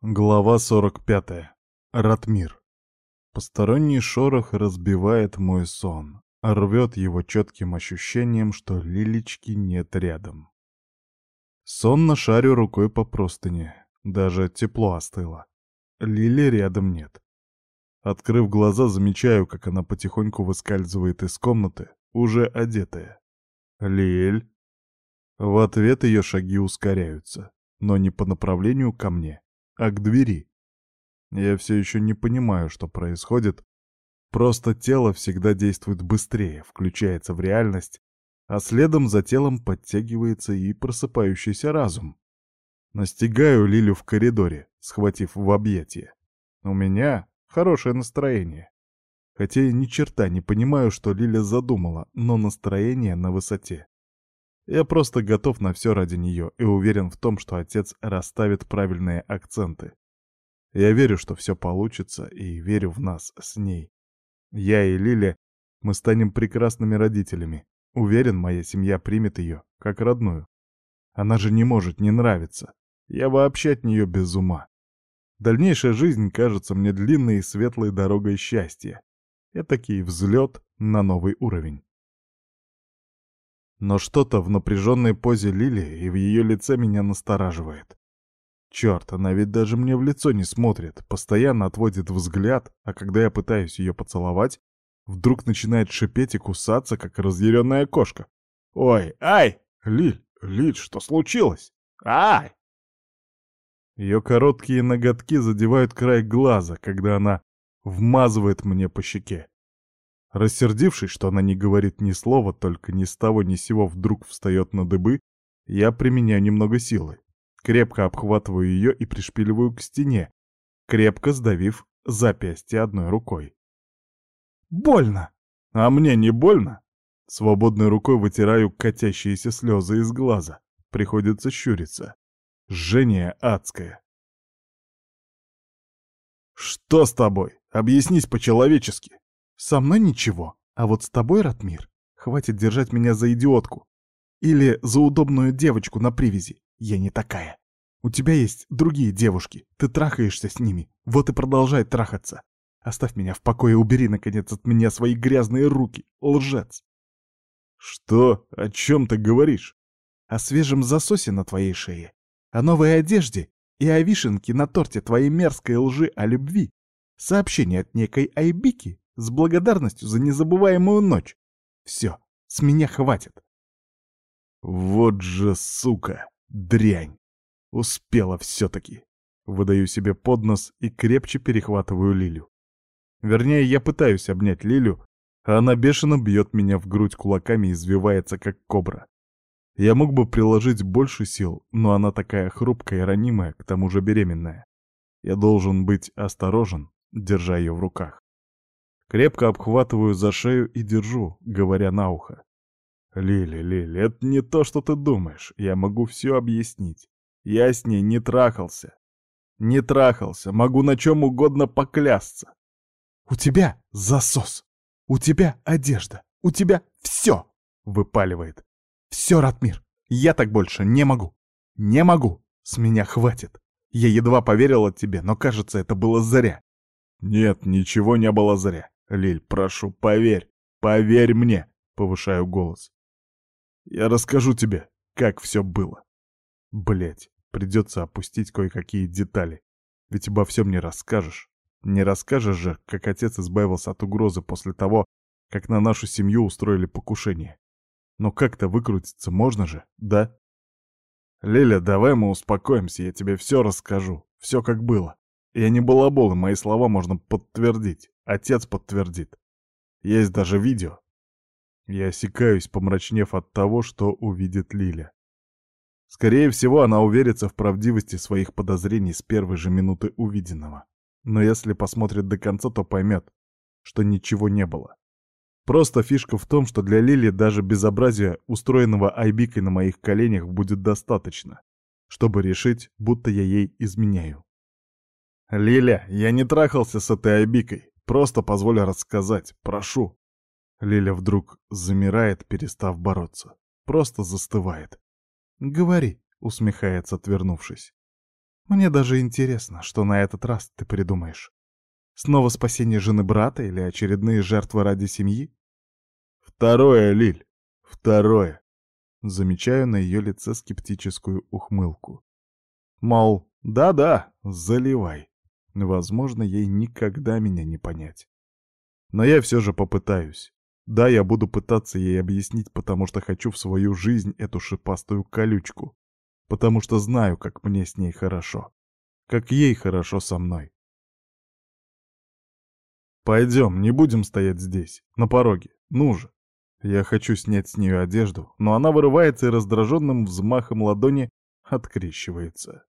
Глава 45. Ратмир. Посторонний шорох разбивает мой сон, рвет его четким ощущением, что Лилечки нет рядом. Сон на шарю рукой по простыне, даже тепло остыло. Лили рядом нет. Открыв глаза, замечаю, как она потихоньку выскальзывает из комнаты, уже одетая. «Лиль!» В ответ ее шаги ускоряются, но не по направлению ко мне, а к двери. Я все еще не понимаю, что происходит. Просто тело всегда действует быстрее, включается в реальность, а следом за телом подтягивается и просыпающийся разум. Настигаю Лилю в коридоре, схватив в объятия. У меня хорошее настроение. Хотя я ни черта не понимаю, что Лиля задумала, но настроение на высоте. Я просто готов на все ради нее и уверен в том, что отец расставит правильные акценты. Я верю, что все получится, и верю в нас с ней. Я и Лили, мы станем прекрасными родителями. Уверен, моя семья примет ее, как родную. Она же не может не нравиться. Я вообще от нее без ума. Дальнейшая жизнь кажется мне длинной и светлой дорогой счастья. Это такие взлет на новый уровень. Но что-то в напряженной позе Лили и в ее лице меня настораживает. Черт, она ведь даже мне в лицо не смотрит, постоянно отводит взгляд, а когда я пытаюсь ее поцеловать, вдруг начинает шипеть и кусаться, как разъяренная кошка. «Ой, ай! Лиль, Лиль, что случилось? Ай!» Ее короткие ноготки задевают край глаза, когда она вмазывает мне по щеке. Рассердившись, что она не говорит ни слова, только ни с того ни сего вдруг встает на дыбы, я применяю немного силы. Крепко обхватываю ее и пришпиливаю к стене, крепко сдавив запястье одной рукой. «Больно!» «А мне не больно?» Свободной рукой вытираю катящиеся слезы из глаза. Приходится щуриться. Жжение адское. «Что с тобой? Объяснись по-человечески!» Со мной ничего, а вот с тобой, Ратмир, хватит держать меня за идиотку. Или за удобную девочку на привязи. Я не такая. У тебя есть другие девушки, ты трахаешься с ними, вот и продолжай трахаться. Оставь меня в покое, и убери, наконец, от меня свои грязные руки, лжец. Что? О чем ты говоришь? О свежем засосе на твоей шее, о новой одежде и о вишенке на торте твоей мерзкой лжи о любви. Сообщение от некой Айбики, с благодарностью за незабываемую ночь. Все, с меня хватит. Вот же сука, дрянь. Успела все-таки. Выдаю себе под нос и крепче перехватываю Лилю. Вернее, я пытаюсь обнять Лилю, а она бешено бьет меня в грудь кулаками и извивается, как кобра. Я мог бы приложить больше сил, но она такая хрупкая и ранимая, к тому же беременная. Я должен быть осторожен, держа ее в руках крепко обхватываю за шею и держу, говоря на ухо. «Лили, Лили, это не то, что ты думаешь. Я могу все объяснить. Я с ней не трахался. Не трахался. Могу на чем угодно поклясться. У тебя засос. У тебя одежда. У тебя все!» — выпаливает. «Все, Ратмир, я так больше не могу. Не могу. С меня хватит. Я едва поверил от тебе, но, кажется, это было зря». «Нет, ничего не было зря. Лиль, прошу, поверь, поверь мне!» — повышаю голос. «Я расскажу тебе, как все было. Блять, придется опустить кое-какие детали, ведь обо всем не расскажешь. Не расскажешь же, как отец избавился от угрозы после того, как на нашу семью устроили покушение. Но как-то выкрутиться можно же, да? Лиля, давай мы успокоимся, я тебе все расскажу, все как было. Я не балабол, и мои слова можно подтвердить. Отец подтвердит. Есть даже видео. Я осекаюсь, помрачнев от того, что увидит Лиля. Скорее всего, она уверится в правдивости своих подозрений с первой же минуты увиденного. Но если посмотрит до конца, то поймет, что ничего не было. Просто фишка в том, что для Лили даже безобразия, устроенного Айбикой на моих коленях, будет достаточно, чтобы решить, будто я ей изменяю. «Лиля, я не трахался с этой Айбикой. Просто позволь рассказать, прошу». Лиля вдруг замирает, перестав бороться. Просто застывает. «Говори», — усмехается, отвернувшись. «Мне даже интересно, что на этот раз ты придумаешь. Снова спасение жены брата или очередные жертвы ради семьи?» «Второе, Лиль, второе!» Замечаю на ее лице скептическую ухмылку. Мол, да-да, заливай. Возможно, ей никогда меня не понять. Но я все же попытаюсь. Да, я буду пытаться ей объяснить, потому что хочу в свою жизнь эту шипастую колючку. Потому что знаю, как мне с ней хорошо. Как ей хорошо со мной. Пойдем, не будем стоять здесь, на пороге. Ну же. Я хочу снять с нее одежду, но она вырывается и раздраженным взмахом ладони открещивается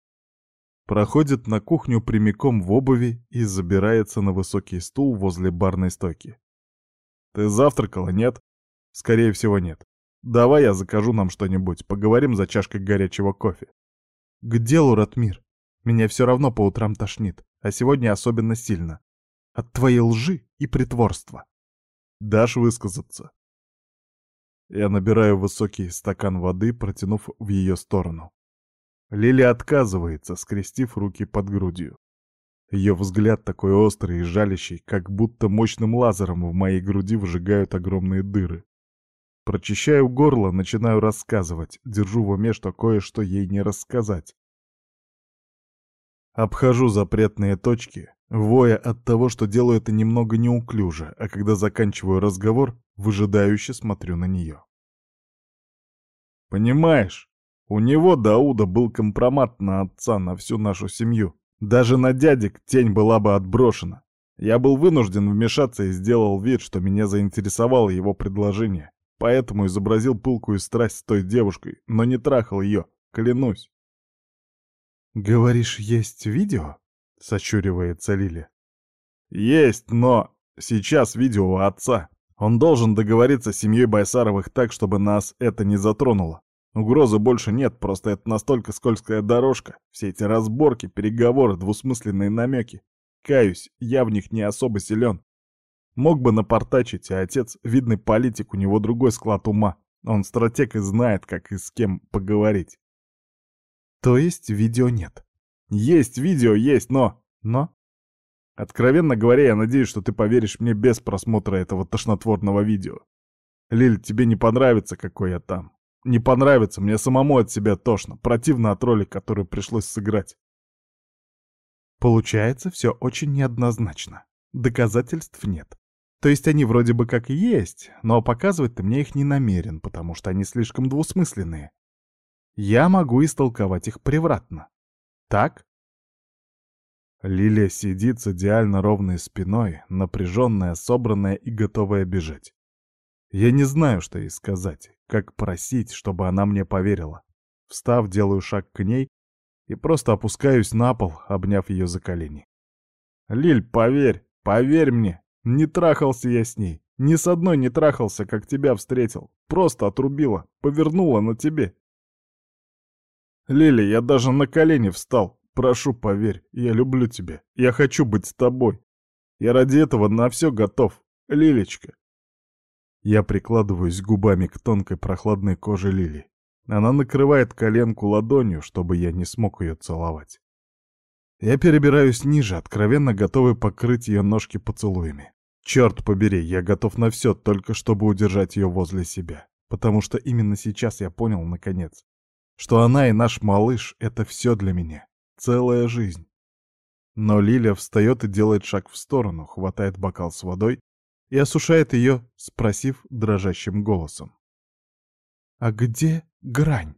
проходит на кухню прямиком в обуви и забирается на высокий стул возле барной стойки. «Ты завтракала, нет?» «Скорее всего, нет. Давай я закажу нам что-нибудь, поговорим за чашкой горячего кофе». «К делу, Ратмир. Меня все равно по утрам тошнит, а сегодня особенно сильно. От твоей лжи и притворства». «Дашь высказаться?» Я набираю высокий стакан воды, протянув в ее сторону. Лили отказывается, скрестив руки под грудью. Ее взгляд такой острый и жалящий, как будто мощным лазером в моей груди выжигают огромные дыры. Прочищаю горло, начинаю рассказывать, держу в уме, что кое-что ей не рассказать. Обхожу запретные точки, воя от того, что делаю это немного неуклюже, а когда заканчиваю разговор, выжидающе смотрю на нее. «Понимаешь, у него, Дауда, был компромат на отца, на всю нашу семью. Даже на дядек тень была бы отброшена. Я был вынужден вмешаться и сделал вид, что меня заинтересовало его предложение. Поэтому изобразил пылкую страсть с той девушкой, но не трахал ее, клянусь. «Говоришь, есть видео?» — сочуривается Лиля. «Есть, но сейчас видео у отца. Он должен договориться с семьей Байсаровых так, чтобы нас это не затронуло. Угрозы больше нет, просто это настолько скользкая дорожка. Все эти разборки, переговоры, двусмысленные намеки. Каюсь, я в них не особо силен. Мог бы напортачить, а отец, видный политик, у него другой склад ума. Он стратег и знает, как и с кем поговорить. То есть видео нет? Есть видео, есть, но... Но? Откровенно говоря, я надеюсь, что ты поверишь мне без просмотра этого тошнотворного видео. Лиль, тебе не понравится, какой я там. Не понравится, мне самому от себя тошно, противно от роли, которую пришлось сыграть. Получается, все очень неоднозначно. Доказательств нет. То есть они вроде бы как и есть, но показывать ты мне их не намерен, потому что они слишком двусмысленные. Я могу истолковать их превратно. Так? Лилия сидит с идеально ровной спиной, напряженная, собранная и готовая бежать. Я не знаю, что ей сказать, как просить, чтобы она мне поверила. Встав, делаю шаг к ней и просто опускаюсь на пол, обняв ее за колени. «Лиль, поверь, поверь мне, не трахался я с ней, ни с одной не трахался, как тебя встретил, просто отрубила, повернула на тебе». «Лили, я даже на колени встал, прошу, поверь, я люблю тебя, я хочу быть с тобой, я ради этого на все готов, Лилечка, я прикладываюсь губами к тонкой прохладной коже Лили. Она накрывает коленку ладонью, чтобы я не смог ее целовать. Я перебираюсь ниже, откровенно готовый покрыть ее ножки поцелуями. Черт побери, я готов на все, только чтобы удержать ее возле себя. Потому что именно сейчас я понял, наконец, что она и наш малыш — это все для меня. Целая жизнь. Но Лиля встает и делает шаг в сторону, хватает бокал с водой и осушает ее, спросив дрожащим голосом. «А где грань?»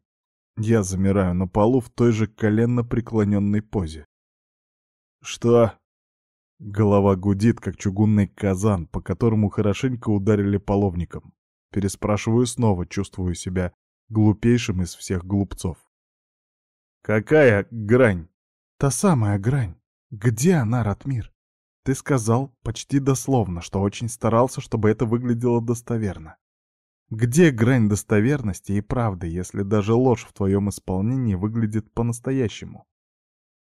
Я замираю на полу в той же коленно преклоненной позе. «Что?» Голова гудит, как чугунный казан, по которому хорошенько ударили половником. Переспрашиваю снова, чувствую себя глупейшим из всех глупцов. «Какая грань?» «Та самая грань. Где она, Ратмир?» Ты сказал почти дословно, что очень старался, чтобы это выглядело достоверно. Где грань достоверности и правды, если даже ложь в твоем исполнении выглядит по-настоящему?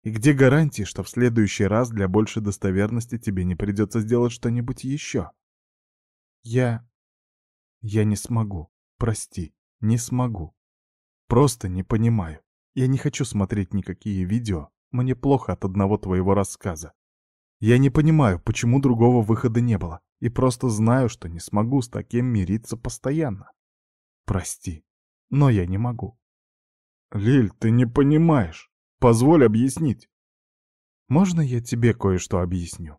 И где гарантии, что в следующий раз для большей достоверности тебе не придется сделать что-нибудь еще? Я... Я не смогу. Прости, не смогу. Просто не понимаю. Я не хочу смотреть никакие видео. Мне плохо от одного твоего рассказа. Я не понимаю, почему другого выхода не было, и просто знаю, что не смогу с таким мириться постоянно. Прости, но я не могу. Лиль, ты не понимаешь. Позволь объяснить. Можно я тебе кое-что объясню?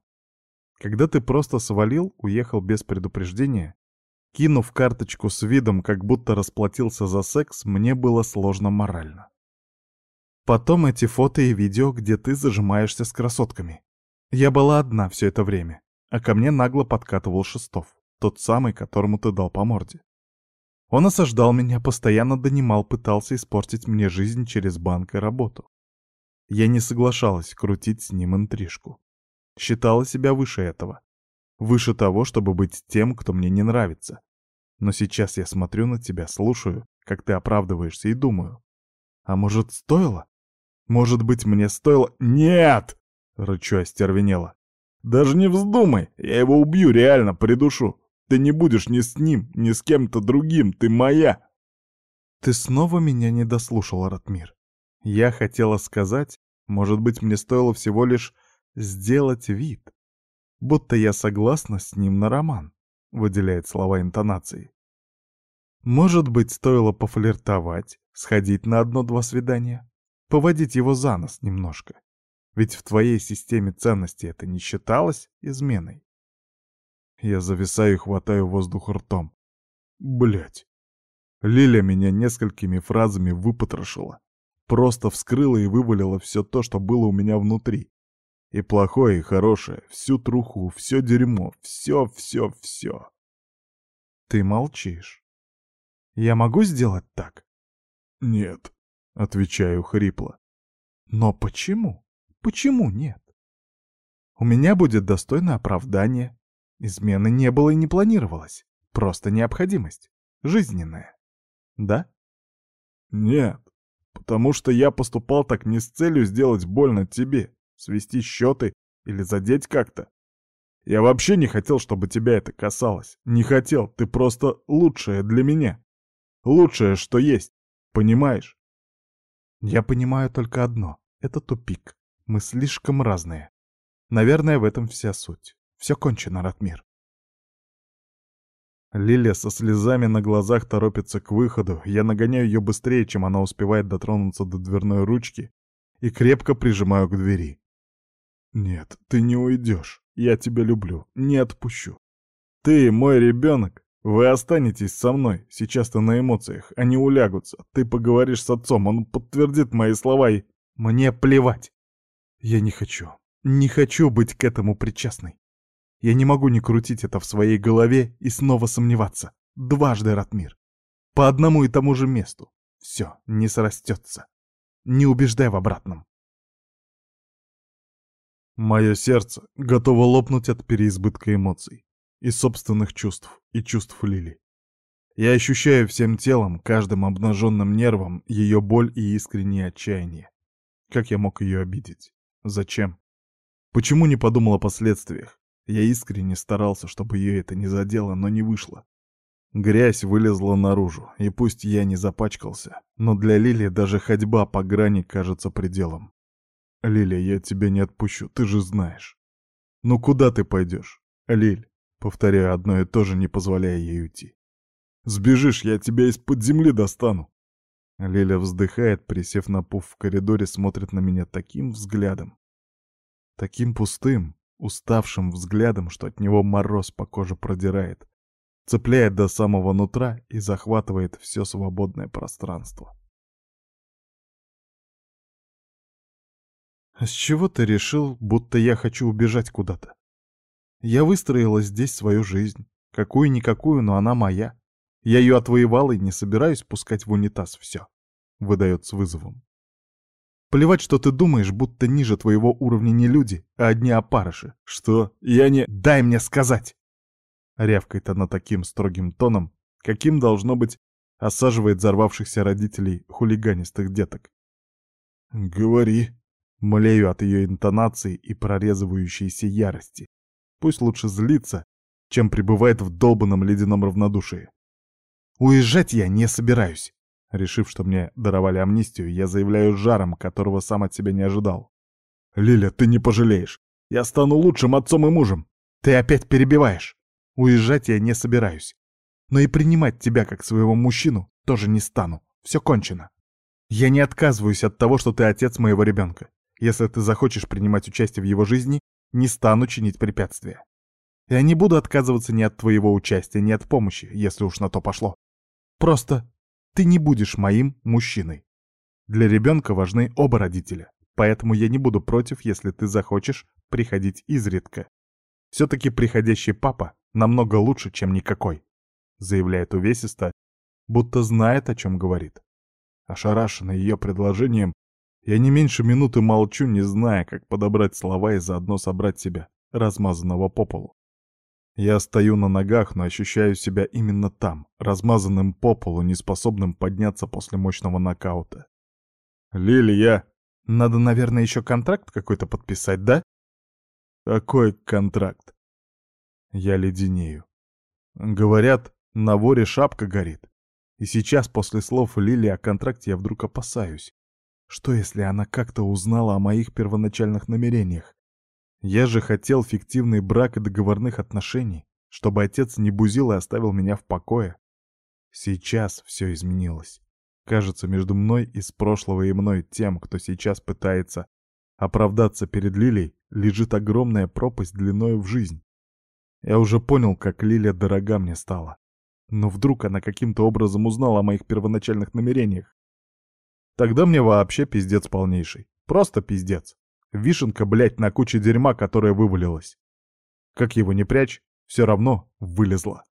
Когда ты просто свалил, уехал без предупреждения, кинув карточку с видом, как будто расплатился за секс, мне было сложно морально. Потом эти фото и видео, где ты зажимаешься с красотками, я была одна все это время, а ко мне нагло подкатывал Шестов, тот самый, которому ты дал по морде. Он осаждал меня, постоянно донимал, пытался испортить мне жизнь через банк и работу. Я не соглашалась крутить с ним интрижку. Считала себя выше этого. Выше того, чтобы быть тем, кто мне не нравится. Но сейчас я смотрю на тебя, слушаю, как ты оправдываешься и думаю. А может, стоило? Может быть, мне стоило... Нет! Рычу остервенело. «Даже не вздумай, я его убью, реально, придушу. Ты не будешь ни с ним, ни с кем-то другим, ты моя!» «Ты снова меня не дослушал, Ратмир. Я хотела сказать, может быть, мне стоило всего лишь сделать вид, будто я согласна с ним на роман», — выделяет слова интонации. «Может быть, стоило пофлиртовать, сходить на одно-два свидания, поводить его за нос немножко. Ведь в твоей системе ценностей это не считалось изменой. Я зависаю и хватаю воздух ртом. Блять. Лиля меня несколькими фразами выпотрошила. Просто вскрыла и вывалила все то, что было у меня внутри. И плохое, и хорошее, всю труху, все дерьмо, все, все, все. Ты молчишь. Я могу сделать так? Нет, отвечаю хрипло. Но почему? Почему нет? У меня будет достойное оправдание. Измены не было и не планировалось. Просто необходимость. Жизненная. Да? Нет. Потому что я поступал так не с целью сделать больно тебе, свести счеты или задеть как-то. Я вообще не хотел, чтобы тебя это касалось. Не хотел, ты просто лучшая для меня. Лучшее, что есть. Понимаешь? Я понимаю только одно. Это тупик. Мы слишком разные. Наверное, в этом вся суть. Все кончено, Ратмир. Лилия со слезами на глазах торопится к выходу. Я нагоняю ее быстрее, чем она успевает дотронуться до дверной ручки и крепко прижимаю к двери. «Нет, ты не уйдешь. Я тебя люблю. Не отпущу. Ты мой ребенок. Вы останетесь со мной. Сейчас ты на эмоциях. А Они улягутся. Ты поговоришь с отцом. Он подтвердит мои слова и... Мне плевать. Я не хочу. Не хочу быть к этому причастной. Я не могу не крутить это в своей голове и снова сомневаться. Дважды, Ратмир. По одному и тому же месту. Все, не срастется. Не убеждай в обратном. Мое сердце готово лопнуть от переизбытка эмоций и собственных чувств, и чувств Лили. Я ощущаю всем телом, каждым обнаженным нервом ее боль и искреннее отчаяние. Как я мог ее обидеть? Зачем? Почему не подумал о последствиях? Я искренне старался, чтобы ее это не задело, но не вышло. Грязь вылезла наружу, и пусть я не запачкался, но для Лили даже ходьба по грани кажется пределом. Лили, я тебя не отпущу, ты же знаешь». «Ну куда ты пойдешь?» «Лиль», повторяю одно и то же, не позволяя ей уйти. «Сбежишь, я тебя из-под земли достану». Леля вздыхает, присев на пуф в коридоре, смотрит на меня таким взглядом. Таким пустым, уставшим взглядом, что от него мороз по коже продирает, цепляет до самого нутра и захватывает все свободное пространство. «С чего ты решил, будто я хочу убежать куда-то? Я выстроила здесь свою жизнь. Какую-никакую, но она моя. Я ее отвоевал и не собираюсь пускать в унитаз все», — выдает с вызовом. «Плевать, что ты думаешь, будто ниже твоего уровня не люди, а одни опарыши. Что? Я не... Дай мне сказать!» Рявкает она таким строгим тоном, каким, должно быть, осаживает взорвавшихся родителей хулиганистых деток. «Говори!» — млею от ее интонации и прорезывающейся ярости. Пусть лучше злится, чем пребывает в долбанном ледяном равнодушии. Уезжать я не собираюсь. Решив, что мне даровали амнистию, я заявляю жаром, которого сам от себя не ожидал. «Лиля, ты не пожалеешь. Я стану лучшим отцом и мужем. Ты опять перебиваешь. Уезжать я не собираюсь. Но и принимать тебя как своего мужчину тоже не стану. Все кончено. Я не отказываюсь от того, что ты отец моего ребенка. Если ты захочешь принимать участие в его жизни, не стану чинить препятствия. Я не буду отказываться ни от твоего участия, ни от помощи, если уж на то пошло. Просто ты не будешь моим мужчиной. Для ребенка важны оба родителя, поэтому я не буду против, если ты захочешь приходить изредка. Все-таки приходящий папа намного лучше, чем никакой, заявляет увесисто, будто знает, о чем говорит. Ошарашенный ее предложением, я не меньше минуты молчу, не зная, как подобрать слова и заодно собрать себя, размазанного по полу. Я стою на ногах, но ощущаю себя именно там, размазанным по полу, неспособным подняться после мощного нокаута. «Лилия!» «Надо, наверное, еще контракт какой-то подписать, да?» «Какой контракт?» Я леденею. Говорят, на воре шапка горит. И сейчас, после слов Лили о контракте, я вдруг опасаюсь. Что, если она как-то узнала о моих первоначальных намерениях? Я же хотел фиктивный брак и договорных отношений, чтобы отец не бузил и оставил меня в покое. Сейчас все изменилось. Кажется, между мной из прошлого и мной тем, кто сейчас пытается оправдаться перед Лилей, лежит огромная пропасть длиною в жизнь. Я уже понял, как Лилия дорога мне стала. Но вдруг она каким-то образом узнала о моих первоначальных намерениях. Тогда мне вообще пиздец полнейший. Просто пиздец. Вишенка, блядь, на куче дерьма, которая вывалилась. Как его не прячь, все равно вылезла.